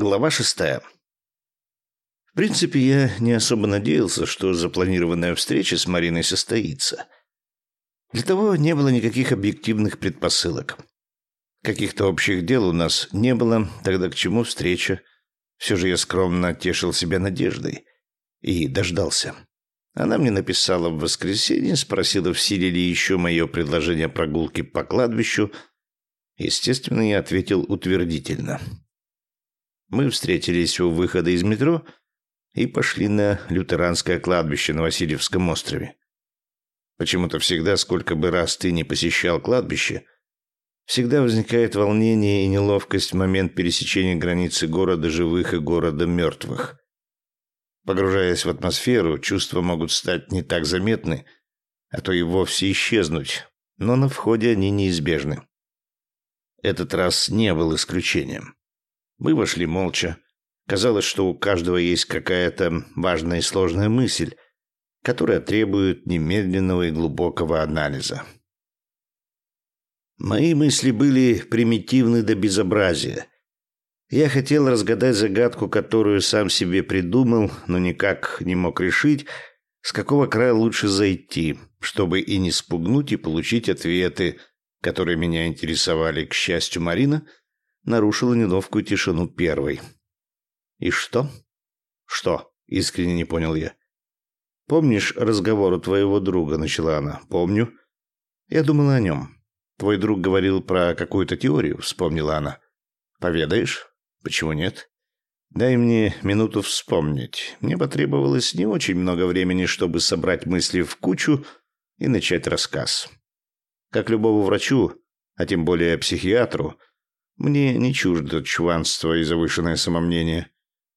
Глава шестая. В принципе, я не особо надеялся, что запланированная встреча с Мариной состоится. Для того не было никаких объективных предпосылок. Каких-то общих дел у нас не было, тогда к чему встреча? Все же я скромно тешил себя надеждой. И дождался. Она мне написала в воскресенье, спросила, в силе ли еще мое предложение прогулки по кладбищу. Естественно, я ответил утвердительно. Мы встретились у выхода из метро и пошли на лютеранское кладбище на Васильевском острове. Почему-то всегда, сколько бы раз ты не посещал кладбище, всегда возникает волнение и неловкость в момент пересечения границы города живых и города мертвых. Погружаясь в атмосферу, чувства могут стать не так заметны, а то и вовсе исчезнуть, но на входе они неизбежны. Этот раз не был исключением. Мы вошли молча. Казалось, что у каждого есть какая-то важная и сложная мысль, которая требует немедленного и глубокого анализа. Мои мысли были примитивны до безобразия. Я хотел разгадать загадку, которую сам себе придумал, но никак не мог решить, с какого края лучше зайти, чтобы и не спугнуть, и получить ответы, которые меня интересовали. К счастью, Марина — нарушила неловкую тишину первой. «И что?» «Что?» — искренне не понял я. «Помнишь разговор у твоего друга?» — начала она. «Помню». «Я думала о нем. Твой друг говорил про какую-то теорию», — вспомнила она. «Поведаешь? Почему нет?» «Дай мне минуту вспомнить. Мне потребовалось не очень много времени, чтобы собрать мысли в кучу и начать рассказ. Как любому врачу, а тем более психиатру, мне не чуждо чванство и завышенное самомнение.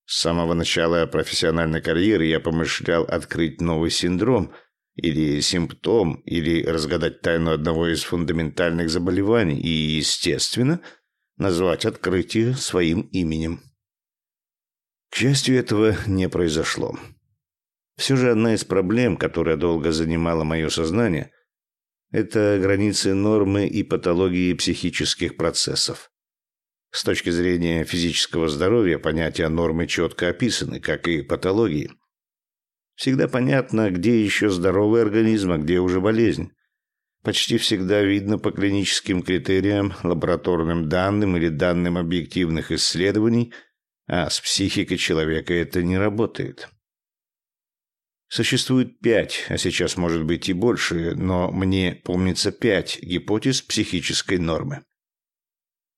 С самого начала профессиональной карьеры я помышлял открыть новый синдром или симптом, или разгадать тайну одного из фундаментальных заболеваний и, естественно, назвать открытие своим именем. К счастью, этого не произошло. Все же одна из проблем, которая долго занимала мое сознание, это границы нормы и патологии психических процессов. С точки зрения физического здоровья понятия нормы четко описаны, как и патологии. Всегда понятно, где еще здоровый организм, а где уже болезнь. Почти всегда видно по клиническим критериям, лабораторным данным или данным объективных исследований, а с психикой человека это не работает. Существует пять, а сейчас может быть и больше, но мне помнится пять гипотез психической нормы.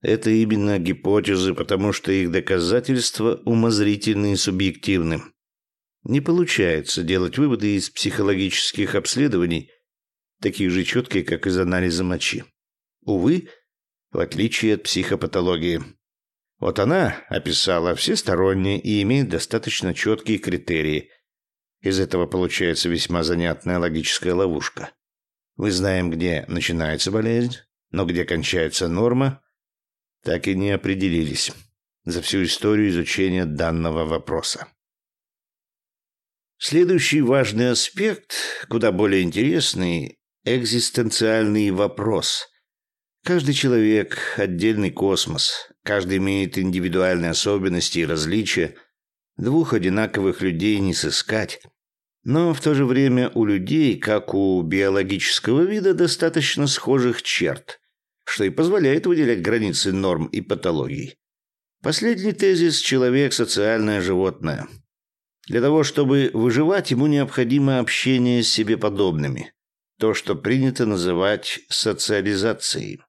Это именно гипотезы, потому что их доказательства умозрительны и субъективны. Не получается делать выводы из психологических обследований, такие же четкие, как из анализа мочи. Увы, в отличие от психопатологии. Вот она описала всесторонне и имеет достаточно четкие критерии. Из этого получается весьма занятная логическая ловушка. Мы знаем, где начинается болезнь, но где кончается норма, так и не определились за всю историю изучения данного вопроса. Следующий важный аспект, куда более интересный, экзистенциальный вопрос. Каждый человек – отдельный космос, каждый имеет индивидуальные особенности и различия, двух одинаковых людей не сыскать. Но в то же время у людей, как у биологического вида, достаточно схожих черт – что и позволяет выделять границы норм и патологий. Последний тезис – человек – социальное животное. Для того, чтобы выживать, ему необходимо общение с себе подобными. То, что принято называть социализацией.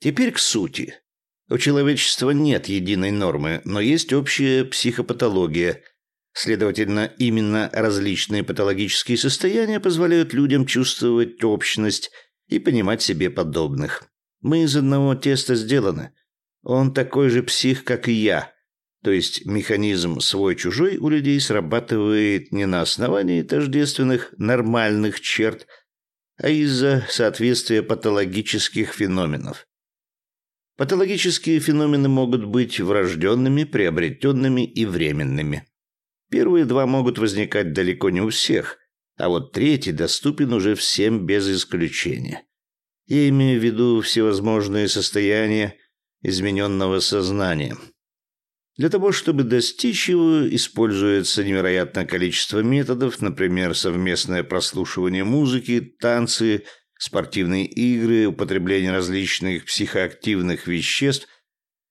Теперь к сути. У человечества нет единой нормы, но есть общая психопатология. Следовательно, именно различные патологические состояния позволяют людям чувствовать общность и понимать себе подобных. Мы из одного теста сделаны. Он такой же псих, как и я. То есть механизм свой-чужой у людей срабатывает не на основании тождественных нормальных черт, а из-за соответствия патологических феноменов. Патологические феномены могут быть врожденными, приобретенными и временными. Первые два могут возникать далеко не у всех, а вот третий доступен уже всем без исключения. Я имею в виду всевозможные состояния измененного сознания, Для того, чтобы достичь его, используется невероятное количество методов, например, совместное прослушивание музыки, танцы, спортивные игры, употребление различных психоактивных веществ.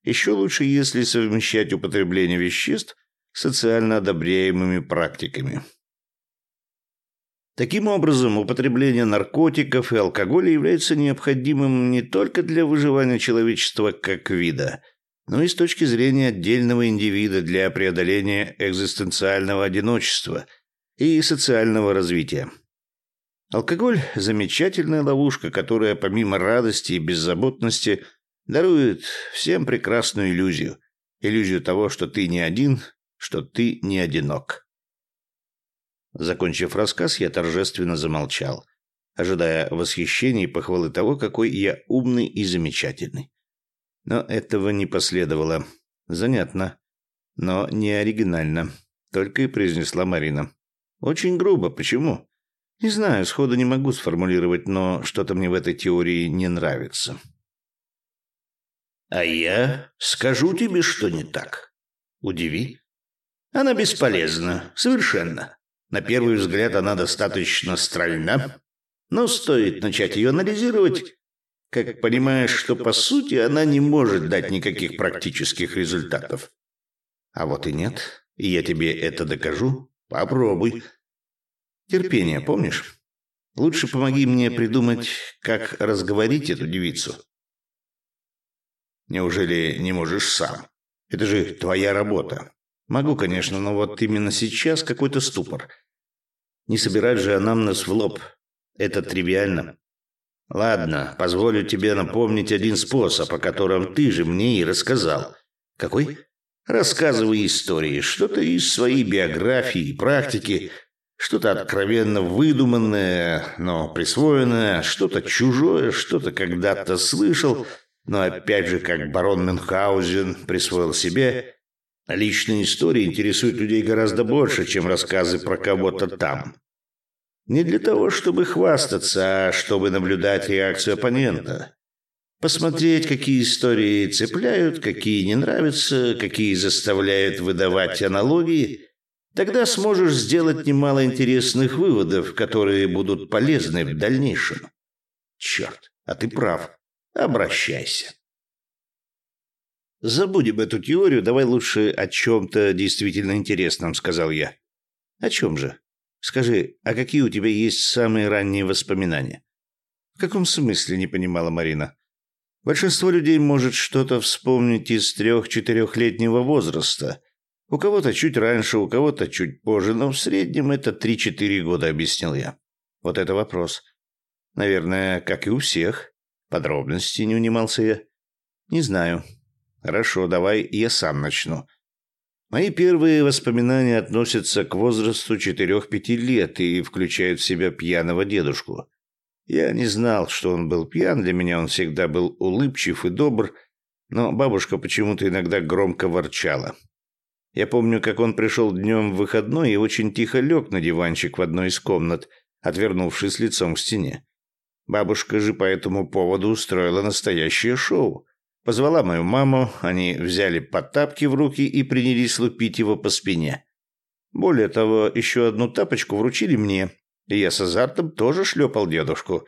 Еще лучше, если совмещать употребление веществ социально одобряемыми практиками. Таким образом, употребление наркотиков и алкоголя является необходимым не только для выживания человечества как вида, но и с точки зрения отдельного индивида для преодоления экзистенциального одиночества и социального развития. Алкоголь – замечательная ловушка, которая помимо радости и беззаботности дарует всем прекрасную иллюзию. Иллюзию того, что ты не один, что ты не одинок. Закончив рассказ, я торжественно замолчал, ожидая восхищения и похвалы того, какой я умный и замечательный. Но этого не последовало. Занятно, но не оригинально, только и произнесла Марина. Очень грубо, почему? Не знаю, сходу не могу сформулировать, но что-то мне в этой теории не нравится. А я скажу тебе, что не так. Удиви. Она бесполезна, совершенно. На первый взгляд она достаточно стройна, но стоит начать ее анализировать, как понимаешь, что по сути она не может дать никаких практических результатов. А вот и нет, и я тебе это докажу. Попробуй. Терпение, помнишь? Лучше помоги мне придумать, как разговорить эту девицу. Неужели не можешь сам? Это же твоя работа. Могу, конечно, но вот именно сейчас какой-то ступор. Не собирать же нас в лоб. Это тривиально. Ладно, позволю тебе напомнить один способ, о котором ты же мне и рассказал. Какой? Рассказывай истории, что-то из своей биографии и практики, что-то откровенно выдуманное, но присвоенное, что-то чужое, что-то когда-то слышал, но опять же, как барон Мюнхгаузен присвоил себе, личные истории интересуют людей гораздо больше, чем рассказы про кого-то там. Не для того, чтобы хвастаться, а чтобы наблюдать реакцию оппонента. Посмотреть, какие истории цепляют, какие не нравятся, какие заставляют выдавать аналогии. Тогда сможешь сделать немало интересных выводов, которые будут полезны в дальнейшем. Черт, а ты прав. Обращайся. «Забудем эту теорию, давай лучше о чем-то действительно интересном», — сказал я. «О чем же?» Скажи, а какие у тебя есть самые ранние воспоминания? В каком смысле, не понимала Марина. Большинство людей может что-то вспомнить из трех-четырехлетнего возраста. У кого-то чуть раньше, у кого-то чуть позже, но в среднем это три-четыре года, объяснил я. Вот это вопрос. Наверное, как и у всех. Подробности не унимался я. Не знаю. Хорошо, давай я сам начну. Мои первые воспоминания относятся к возрасту четырех-пяти лет и включают в себя пьяного дедушку. Я не знал, что он был пьян, для меня он всегда был улыбчив и добр, но бабушка почему-то иногда громко ворчала. Я помню, как он пришел днем в выходной и очень тихо лег на диванчик в одной из комнат, отвернувшись лицом к стене. Бабушка же по этому поводу устроила настоящее шоу. Позвала мою маму, они взяли подтапки в руки и принялись лупить его по спине. Более того, еще одну тапочку вручили мне, и я с азартом тоже шлепал дедушку.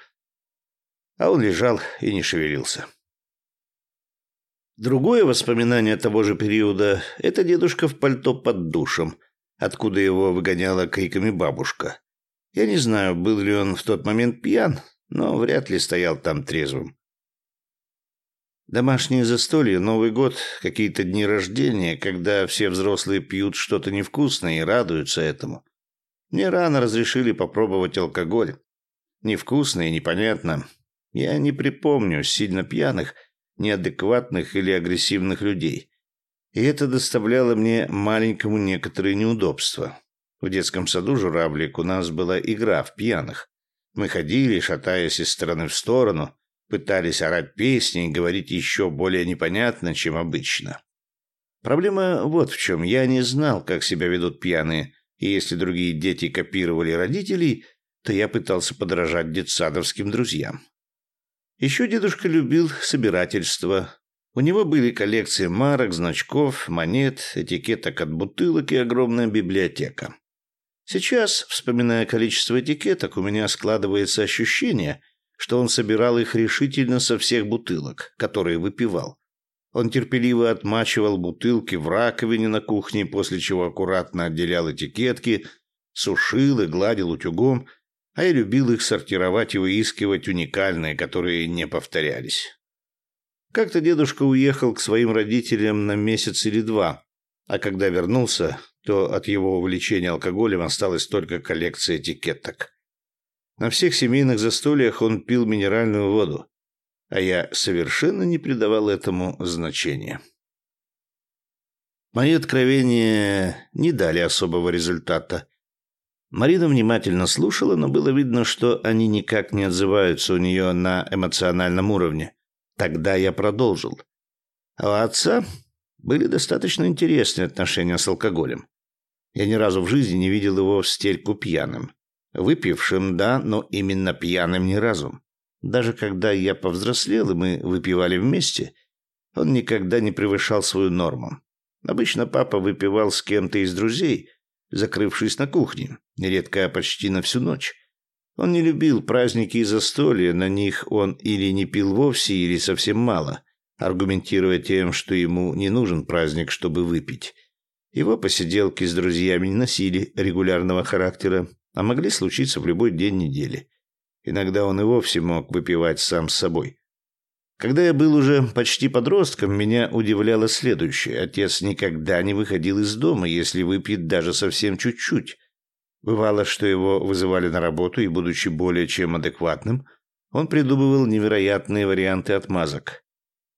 А он лежал и не шевелился. Другое воспоминание того же периода – это дедушка в пальто под душем, откуда его выгоняла криками бабушка. Я не знаю, был ли он в тот момент пьян, но вряд ли стоял там трезвым. Домашние застолья, Новый год, какие-то дни рождения, когда все взрослые пьют что-то невкусное и радуются этому. Мне рано разрешили попробовать алкоголь. Невкусно и непонятно. Я не припомню сильно пьяных, неадекватных или агрессивных людей. И это доставляло мне маленькому некоторые неудобства. В детском саду «Журавлик» у нас была игра в пьяных. Мы ходили, шатаясь из стороны в сторону, пытались орать песни и говорить еще более непонятно, чем обычно. Проблема вот в чем. Я не знал, как себя ведут пьяные, и если другие дети копировали родителей, то я пытался подражать детсадовским друзьям. Еще дедушка любил собирательство. У него были коллекции марок, значков, монет, этикеток от бутылок и огромная библиотека. Сейчас, вспоминая количество этикеток, у меня складывается ощущение, что он собирал их решительно со всех бутылок, которые выпивал. Он терпеливо отмачивал бутылки в раковине на кухне, после чего аккуратно отделял этикетки, сушил и гладил утюгом, а я любил их сортировать и выискивать уникальные, которые не повторялись. Как-то дедушка уехал к своим родителям на месяц или два, а когда вернулся, то от его увлечения алкоголем осталась только коллекция этикеток. На всех семейных застольях он пил минеральную воду, а я совершенно не придавал этому значения. Мои откровения не дали особого результата. Марина внимательно слушала, но было видно, что они никак не отзываются у нее на эмоциональном уровне. Тогда я продолжил. А у отца были достаточно интересные отношения с алкоголем. Я ни разу в жизни не видел его в стельку пьяным. Выпившим, да, но именно пьяным ни разу. Даже когда я повзрослел и мы выпивали вместе, он никогда не превышал свою норму. Обычно папа выпивал с кем-то из друзей, закрывшись на кухне, нередко почти на всю ночь. Он не любил праздники и застолья, на них он или не пил вовсе, или совсем мало, аргументируя тем, что ему не нужен праздник, чтобы выпить. Его посиделки с друзьями не носили регулярного характера, а могли случиться в любой день недели. Иногда он и вовсе мог выпивать сам с собой. Когда я был уже почти подростком, меня удивляло следующее. Отец никогда не выходил из дома, если выпьет даже совсем чуть-чуть. Бывало, что его вызывали на работу, и, будучи более чем адекватным, он придумывал невероятные варианты отмазок.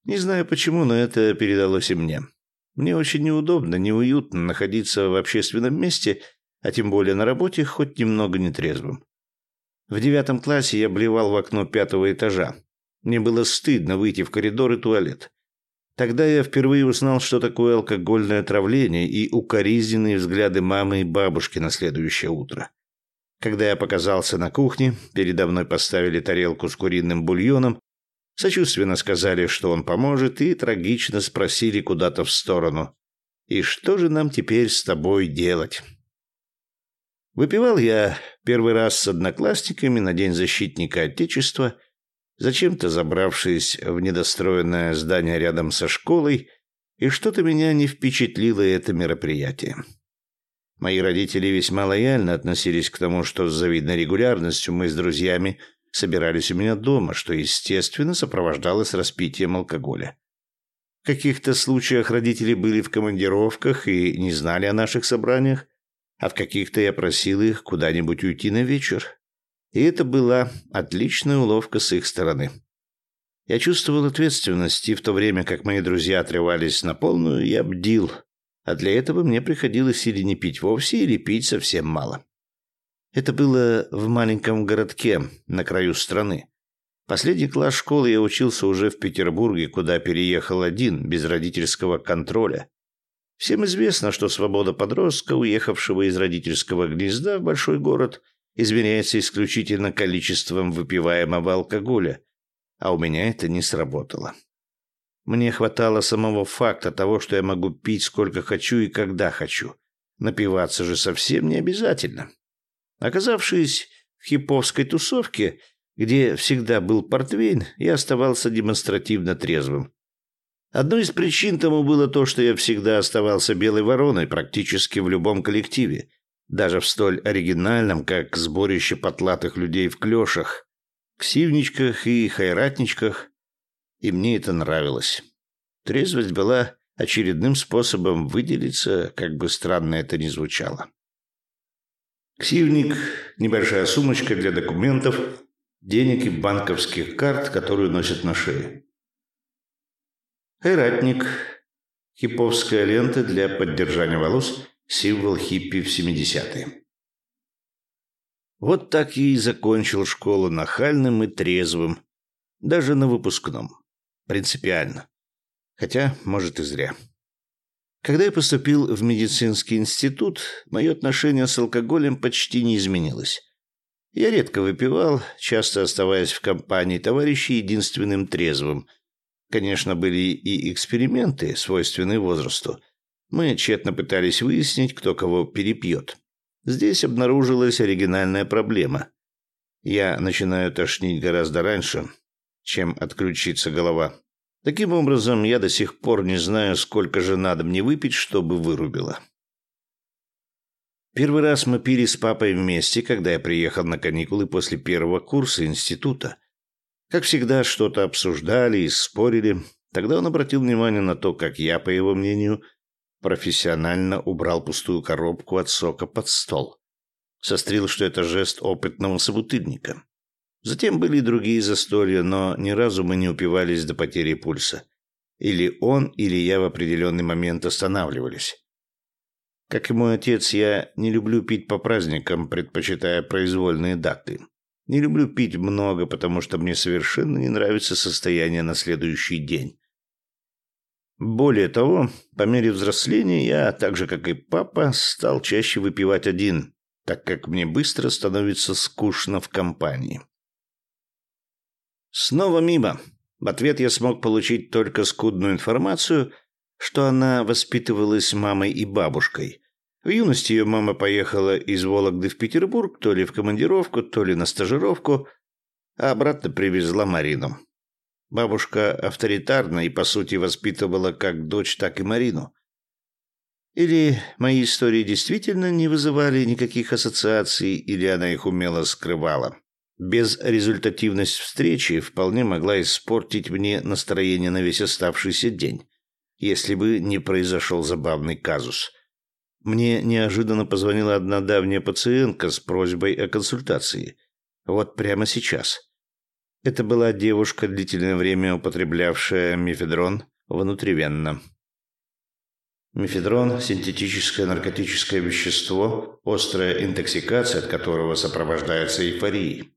Не знаю почему, но это передалось и мне. Мне очень неудобно, неуютно находиться в общественном месте, а тем более на работе, хоть немного нетрезвым. В девятом классе я блевал в окно пятого этажа. Мне было стыдно выйти в коридор и туалет. Тогда я впервые узнал, что такое алкогольное отравление и укоризненные взгляды мамы и бабушки на следующее утро. Когда я показался на кухне, передо мной поставили тарелку с куриным бульоном, сочувственно сказали, что он поможет, и трагично спросили куда-то в сторону. «И что же нам теперь с тобой делать?» Выпивал я первый раз с одноклассниками на День защитника Отечества, зачем-то забравшись в недостроенное здание рядом со школой, и что-то меня не впечатлило это мероприятие. Мои родители весьма лояльно относились к тому, что с завидной регулярностью мы с друзьями собирались у меня дома, что, естественно, сопровождалось распитием алкоголя. В каких-то случаях родители были в командировках и не знали о наших собраниях, от каких-то я просил их куда-нибудь уйти на вечер. И это была отличная уловка с их стороны. Я чувствовал ответственность, и в то время как мои друзья отрывались на полную, я бдил. А для этого мне приходилось или не пить вовсе, или пить совсем мало. Это было в маленьком городке на краю страны. Последний класс школы я учился уже в Петербурге, куда переехал один, без родительского контроля. Всем известно, что свобода подростка, уехавшего из родительского гнезда в большой город, измеряется исключительно количеством выпиваемого алкоголя, а у меня это не сработало. Мне хватало самого факта того, что я могу пить сколько хочу и когда хочу. Напиваться же совсем не обязательно. Оказавшись в хиповской тусовке, где всегда был портвейн, я оставался демонстративно трезвым. Одной из причин тому было то, что я всегда оставался белой вороной практически в любом коллективе, даже в столь оригинальном, как сборище потлатых людей в клёшах, ксивничках и хайратничках, и мне это нравилось. Трезвость была очередным способом выделиться, как бы странно это ни звучало. Ксивник – небольшая сумочка для документов, денег и банковских карт, которую носят на шее. Хайратник. Хиповская лента для поддержания волос. Символ хиппи в 70-е. Вот так и закончил школу нахальным и трезвым. Даже на выпускном. Принципиально. Хотя, может, и зря. Когда я поступил в медицинский институт, мое отношение с алкоголем почти не изменилось. Я редко выпивал, часто оставаясь в компании товарищей единственным трезвым – Конечно, были и эксперименты, свойственные возрасту. Мы тщетно пытались выяснить, кто кого перепьет. Здесь обнаружилась оригинальная проблема. Я начинаю тошнить гораздо раньше, чем отключится голова. Таким образом, я до сих пор не знаю, сколько же надо мне выпить, чтобы вырубило. Первый раз мы пили с папой вместе, когда я приехал на каникулы после первого курса института. Как всегда, что-то обсуждали и спорили. Тогда он обратил внимание на то, как я, по его мнению, профессионально убрал пустую коробку от сока под стол. Сострил, что это жест опытного собутыльника. Затем были и другие застолья, но ни разу мы не упивались до потери пульса. Или он, или я в определенный момент останавливались. Как и мой отец, я не люблю пить по праздникам, предпочитая произвольные даты. Не люблю пить много, потому что мне совершенно не нравится состояние на следующий день. Более того, по мере взросления я, так же как и папа, стал чаще выпивать один, так как мне быстро становится скучно в компании. Снова мимо. В ответ я смог получить только скудную информацию, что она воспитывалась мамой и бабушкой, в юности ее мама поехала из Вологды в Петербург, то ли в командировку, то ли на стажировку, а обратно привезла Марину. Бабушка авторитарна и, по сути, воспитывала как дочь, так и Марину. Или мои истории действительно не вызывали никаких ассоциаций, или она их умело скрывала. Безрезультативность встречи вполне могла испортить мне настроение на весь оставшийся день, если бы не произошел забавный казус. Мне неожиданно позвонила одна давняя пациентка с просьбой о консультации. Вот прямо сейчас. Это была девушка, длительное время употреблявшая мефедрон внутривенно. Мефедрон – синтетическое наркотическое вещество, острая интоксикация от которого сопровождается эйфорией.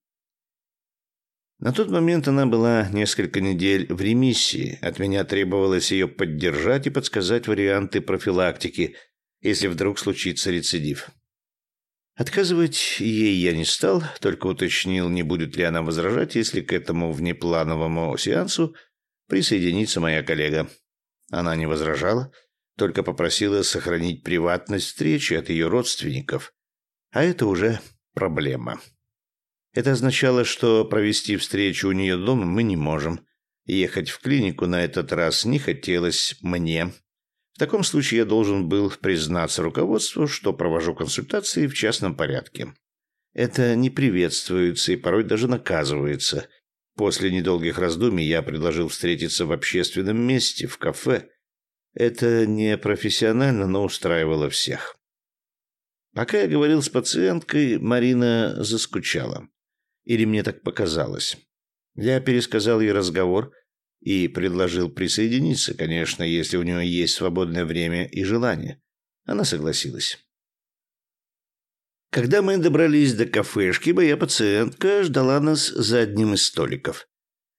На тот момент она была несколько недель в ремиссии. От меня требовалось ее поддержать и подсказать варианты профилактики – если вдруг случится рецидив. Отказывать ей я не стал, только уточнил, не будет ли она возражать, если к этому внеплановому сеансу присоединится моя коллега. Она не возражала, только попросила сохранить приватность встречи от ее родственников. А это уже проблема. Это означало, что провести встречу у нее дома мы не можем. Ехать в клинику на этот раз не хотелось мне, в таком случае я должен был признаться руководству, что провожу консультации в частном порядке. Это не приветствуется и порой даже наказывается. После недолгих раздумий я предложил встретиться в общественном месте, в кафе. Это не профессионально, но устраивало всех. Пока я говорил с пациенткой, Марина заскучала. Или мне так показалось. Я пересказал ей разговор – и предложил присоединиться, конечно, если у нее есть свободное время и желание. Она согласилась. Когда мы добрались до кафешки, моя пациентка ждала нас за одним из столиков.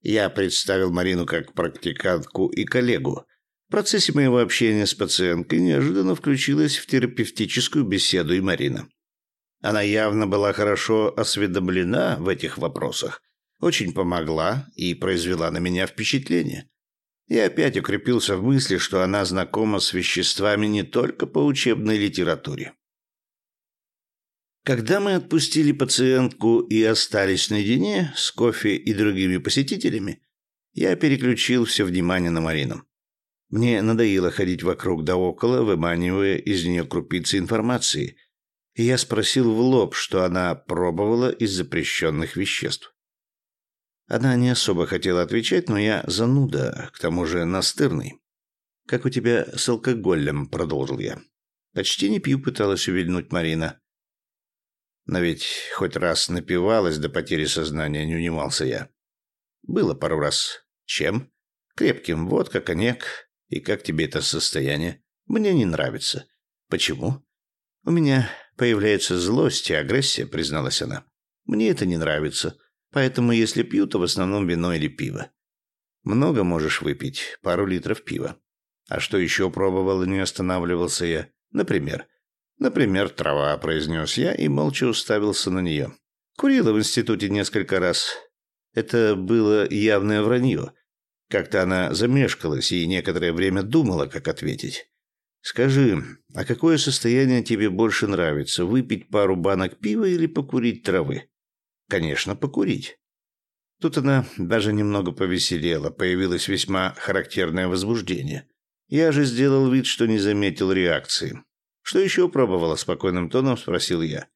Я представил Марину как практикантку и коллегу. В процессе моего общения с пациенткой неожиданно включилась в терапевтическую беседу и Марина. Она явно была хорошо осведомлена в этих вопросах очень помогла и произвела на меня впечатление. Я опять укрепился в мысли, что она знакома с веществами не только по учебной литературе. Когда мы отпустили пациентку и остались наедине с кофе и другими посетителями, я переключил все внимание на Марину. Мне надоело ходить вокруг да около, выманивая из нее крупицы информации, и я спросил в лоб, что она пробовала из запрещенных веществ. Она не особо хотела отвечать, но я зануда, к тому же настырный. «Как у тебя с алкоголем?» – продолжил я. «Почти не пью», – пыталась увильнуть Марина. Но ведь хоть раз напивалась до потери сознания, не унимался я. Было пару раз. Чем? Крепким. Водка, коньяк. И как тебе это состояние? Мне не нравится. Почему? У меня появляется злость и агрессия, призналась она. Мне это не нравится. Поэтому, если пью, то в основном вино или пиво. Много можешь выпить, пару литров пива. А что еще пробовал и не останавливался я? Например. Например, трава, произнес я и молча уставился на нее. Курила в институте несколько раз. Это было явное вранье. Как-то она замешкалась и некоторое время думала, как ответить. «Скажи, а какое состояние тебе больше нравится, выпить пару банок пива или покурить травы?» «Конечно, покурить». Тут она даже немного повеселела, появилось весьма характерное возбуждение. Я же сделал вид, что не заметил реакции. «Что еще пробовала?» – спокойным тоном спросил я.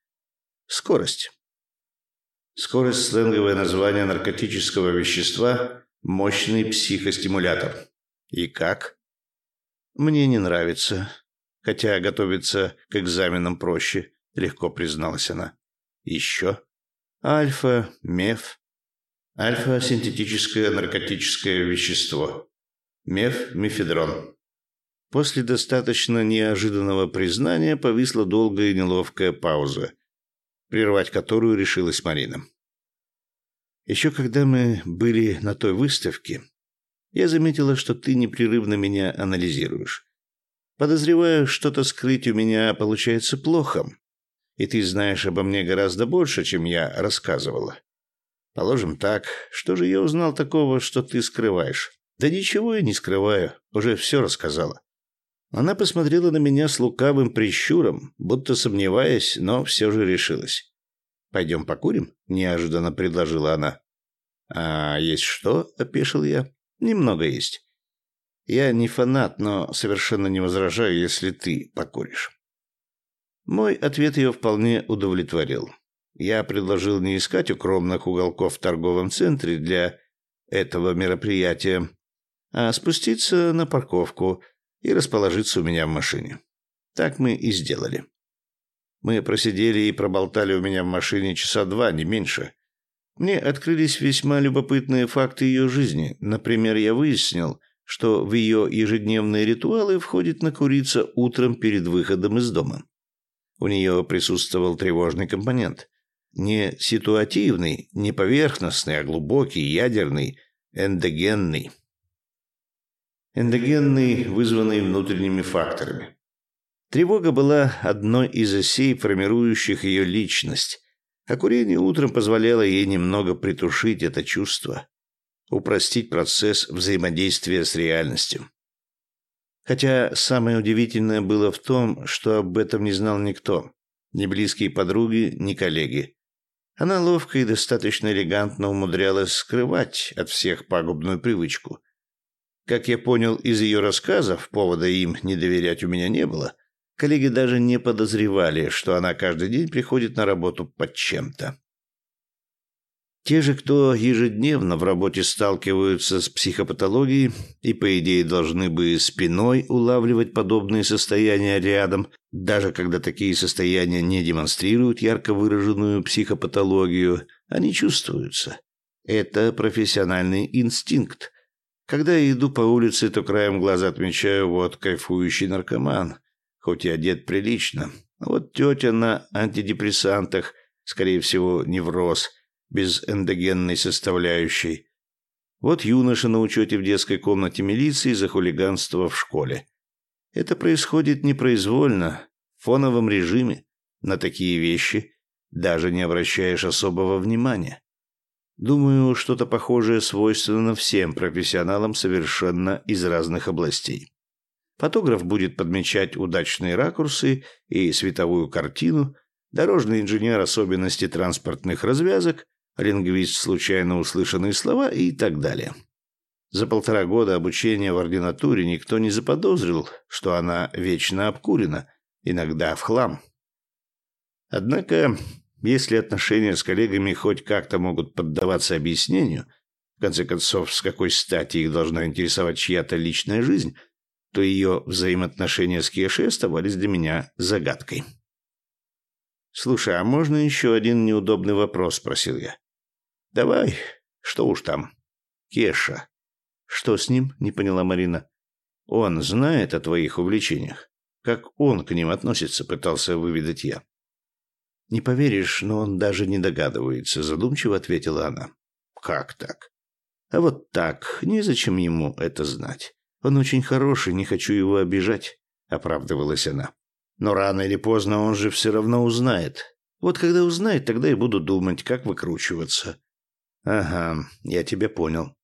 «Скорость». Скорость – сленговое название наркотического вещества, мощный психостимулятор. И как? Мне не нравится. Хотя готовиться к экзаменам проще, легко призналась она. Еще? Альфа, меф. Альфа – синтетическое наркотическое вещество. Меф – мефедрон. После достаточно неожиданного признания повисла долгая и неловкая пауза – прервать которую решилась Марина. Еще когда мы были на той выставке, я заметила, что ты непрерывно меня анализируешь. Подозреваю, что-то скрыть у меня получается плохо, и ты знаешь обо мне гораздо больше, чем я рассказывала. Положим так, что же я узнал такого, что ты скрываешь? Да ничего я не скрываю, уже все рассказала. Она посмотрела на меня с лукавым прищуром, будто сомневаясь, но все же решилась. «Пойдем покурим?» – неожиданно предложила она. «А есть что?» – опешил я. «Немного есть. Я не фанат, но совершенно не возражаю, если ты покуришь». Мой ответ ее вполне удовлетворил. Я предложил не искать укромных уголков в торговом центре для этого мероприятия, а спуститься на парковку – и расположиться у меня в машине. Так мы и сделали. Мы просидели и проболтали у меня в машине часа два, не меньше. Мне открылись весьма любопытные факты ее жизни. Например, я выяснил, что в ее ежедневные ритуалы входит накуриться утром перед выходом из дома. У нее присутствовал тревожный компонент. Не ситуативный, не поверхностный, а глубокий, ядерный, эндогенный – эндогенный, вызванный внутренними факторами. Тревога была одной из осей, формирующих ее личность, а курение утром позволяло ей немного притушить это чувство, упростить процесс взаимодействия с реальностью. Хотя самое удивительное было в том, что об этом не знал никто, ни близкие подруги, ни коллеги. Она ловко и достаточно элегантно умудрялась скрывать от всех пагубную привычку – как я понял из ее рассказов, повода им не доверять у меня не было. Коллеги даже не подозревали, что она каждый день приходит на работу под чем-то. Те же, кто ежедневно в работе сталкиваются с психопатологией и, по идее, должны бы спиной улавливать подобные состояния рядом, даже когда такие состояния не демонстрируют ярко выраженную психопатологию, они чувствуются. Это профессиональный инстинкт, когда я иду по улице, то краем глаза отмечаю, вот кайфующий наркоман, хоть и одет прилично. Вот тетя на антидепрессантах, скорее всего, невроз, без эндогенной составляющей. Вот юноша на учете в детской комнате милиции за хулиганство в школе. Это происходит непроизвольно, в фоновом режиме. На такие вещи даже не обращаешь особого внимания. Думаю, что-то похожее свойственно всем профессионалам совершенно из разных областей. Фотограф будет подмечать удачные ракурсы и световую картину, дорожный инженер особенности транспортных развязок, лингвист случайно услышанные слова и так далее. За полтора года обучения в ординатуре никто не заподозрил, что она вечно обкурена, иногда в хлам. Однако если отношения с коллегами хоть как-то могут поддаваться объяснению, в конце концов, с какой стати их должна интересовать чья-то личная жизнь, то ее взаимоотношения с Кешей оставались для меня загадкой. «Слушай, а можно еще один неудобный вопрос?» – спросил я. «Давай, что уж там. Кеша. Что с ним?» – не поняла Марина. «Он знает о твоих увлечениях. Как он к ним относится?» – пытался выведать я. «Не поверишь, но он даже не догадывается», — задумчиво ответила она. «Как так?» «А вот так. Незачем ему это знать. Он очень хороший, не хочу его обижать», — оправдывалась она. «Но рано или поздно он же все равно узнает. Вот когда узнает, тогда и буду думать, как выкручиваться». «Ага, я тебя понял».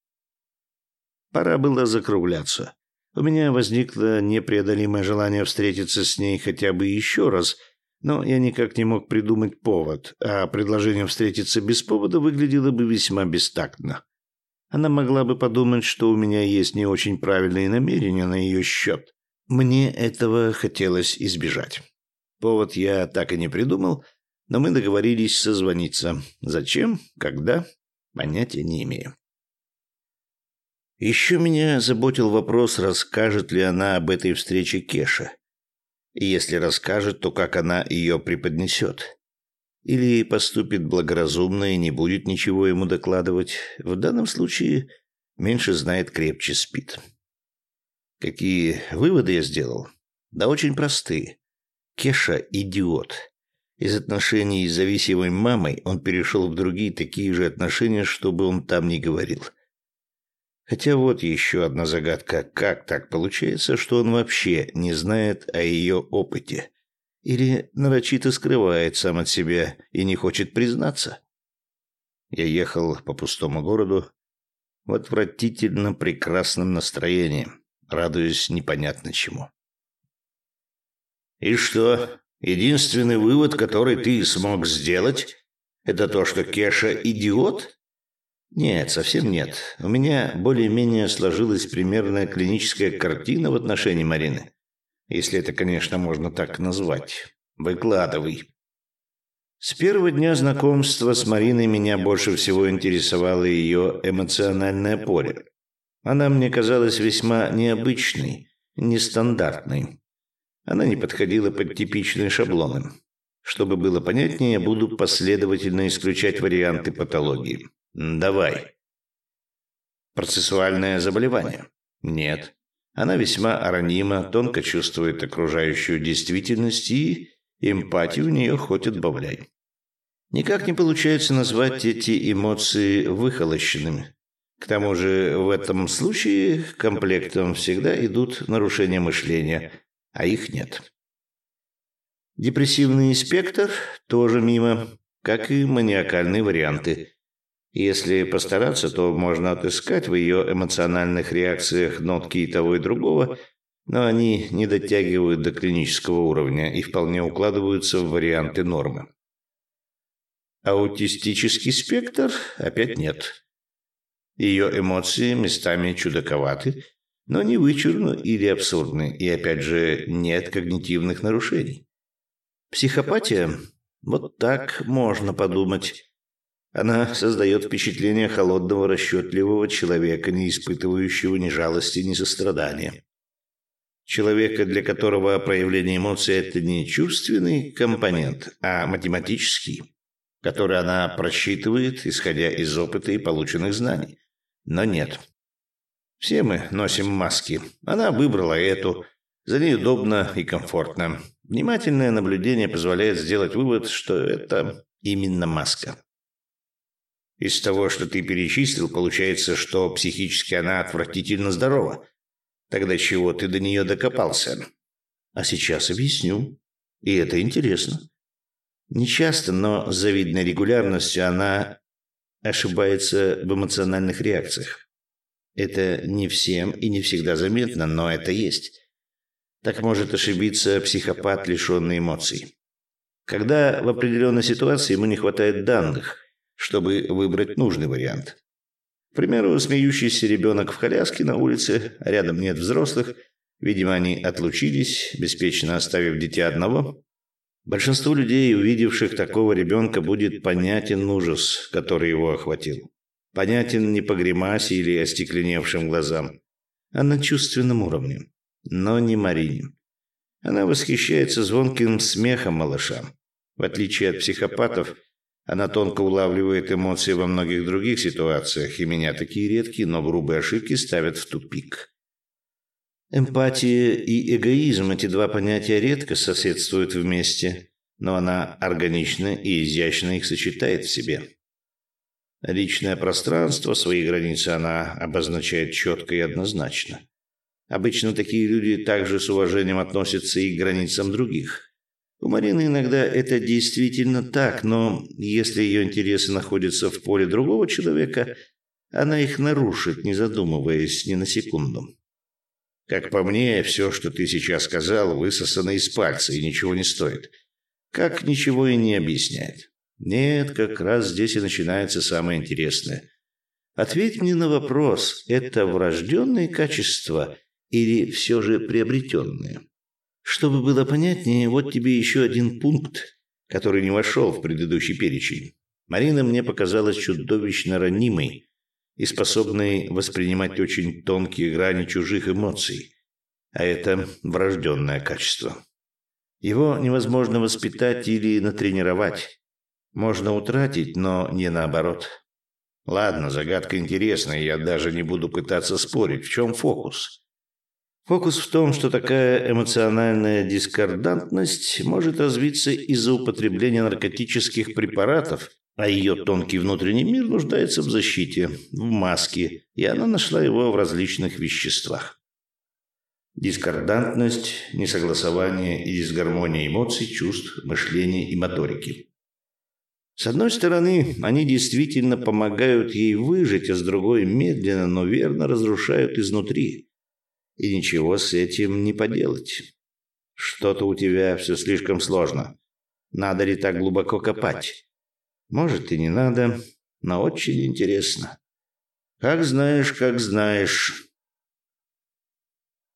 Пора было закругляться. У меня возникло непреодолимое желание встретиться с ней хотя бы еще раз, но я никак не мог придумать повод, а предложение встретиться без повода выглядело бы весьма бестактно. Она могла бы подумать, что у меня есть не очень правильные намерения на ее счет. Мне этого хотелось избежать. Повод я так и не придумал, но мы договорились созвониться. Зачем? Когда? Понятия не имею. Еще меня заботил вопрос, расскажет ли она об этой встрече Кеша. И если расскажет, то как она ее преподнесет. Или поступит благоразумно и не будет ничего ему докладывать. В данном случае меньше знает, крепче спит. Какие выводы я сделал? Да очень простые. Кеша – идиот. Из отношений с зависимой мамой он перешел в другие такие же отношения, чтобы он там не говорил – Хотя вот еще одна загадка. Как так получается, что он вообще не знает о ее опыте? Или нарочито скрывает сам от себя и не хочет признаться? Я ехал по пустому городу в отвратительно прекрасном настроении, радуясь непонятно чему. «И что, единственный вывод, который ты смог сделать, это то, что Кеша идиот?» Нет, совсем нет. У меня более-менее сложилась примерная клиническая картина в отношении Марины. Если это, конечно, можно так назвать. Выкладывай. С первого дня знакомства с Мариной меня больше всего интересовало ее эмоциональное поле. Она мне казалась весьма необычной, нестандартной. Она не подходила под типичные шаблоны. Чтобы было понятнее, буду последовательно исключать варианты патологии. Давай. Процессуальное заболевание? Нет. Она весьма анонима, тонко чувствует окружающую действительность и эмпатию у нее хоть отбавляй. Никак не получается назвать эти эмоции выхолощенными. К тому же в этом случае комплектом всегда идут нарушения мышления, а их нет. Депрессивный спектр тоже мимо, как и маниакальные варианты. Если постараться, то можно отыскать в ее эмоциональных реакциях нотки и того, и другого, но они не дотягивают до клинического уровня и вполне укладываются в варианты нормы. Аутистический спектр опять нет. Ее эмоции местами чудаковаты, но не вычурны или абсурдны, и опять же нет когнитивных нарушений. Психопатия? Вот так можно подумать. Она создает впечатление холодного, расчетливого человека, не испытывающего ни жалости, ни сострадания. Человека, для которого проявление эмоций – это не чувственный компонент, а математический, который она просчитывает, исходя из опыта и полученных знаний. Но нет. Все мы носим маски. Она выбрала эту. За ней удобно и комфортно. Внимательное наблюдение позволяет сделать вывод, что это именно маска. Из того, что ты перечислил, получается, что психически она отвратительно здорова. Тогда чего ты до нее докопался? А сейчас объясню. И это интересно. Не часто, но с завидной регулярностью она ошибается в эмоциональных реакциях. Это не всем и не всегда заметно, но это есть. Так может ошибиться психопат, лишенный эмоций. Когда в определенной ситуации ему не хватает данных – чтобы выбрать нужный вариант. К примеру, смеющийся ребенок в коляске на улице, рядом нет взрослых, видимо, они отлучились, беспечно оставив дитя одного. Большинству людей, увидевших такого ребенка, будет понятен ужас, который его охватил. Понятен не по гримасе или остекленевшим глазам, а на чувственном уровне. Но не Марине. Она восхищается звонким смехом малыша. В отличие от психопатов – она тонко улавливает эмоции во многих других ситуациях, и меня такие редкие, но грубые ошибки ставят в тупик. Эмпатия и эгоизм – эти два понятия редко соседствуют вместе, но она органично и изящно их сочетает в себе. Личное пространство, свои границы она обозначает четко и однозначно. Обычно такие люди также с уважением относятся и к границам других – у Марины иногда это действительно так, но если ее интересы находятся в поле другого человека, она их нарушит, не задумываясь ни на секунду. Как по мне, все, что ты сейчас сказал, высосано из пальца и ничего не стоит. Как ничего и не объясняет. Нет, как раз здесь и начинается самое интересное. Ответь мне на вопрос, это врожденные качества или все же приобретенные? Чтобы было понятнее, вот тебе еще один пункт, который не вошел в предыдущий перечень. Марина мне показалась чудовищно ранимой, и способный воспринимать очень тонкие грани чужих эмоций. А это врожденное качество. Его невозможно воспитать или натренировать. Можно утратить, но не наоборот. Ладно, загадка интересная, я даже не буду пытаться спорить. В чем фокус? Фокус в том, что такая эмоциональная дискордантность может развиться из-за употребления наркотических препаратов а ее тонкий внутренний мир нуждается в защите, в маске, и она нашла его в различных веществах. Дискордантность, несогласование и дисгармония эмоций, чувств, мышления и моторики. С одной стороны, они действительно помогают ей выжить, а с другой медленно, но верно разрушают изнутри. И ничего с этим не поделать. Что-то у тебя все слишком сложно. Надо ли так глубоко копать? Может, и не надо, но очень интересно. Как знаешь, как знаешь.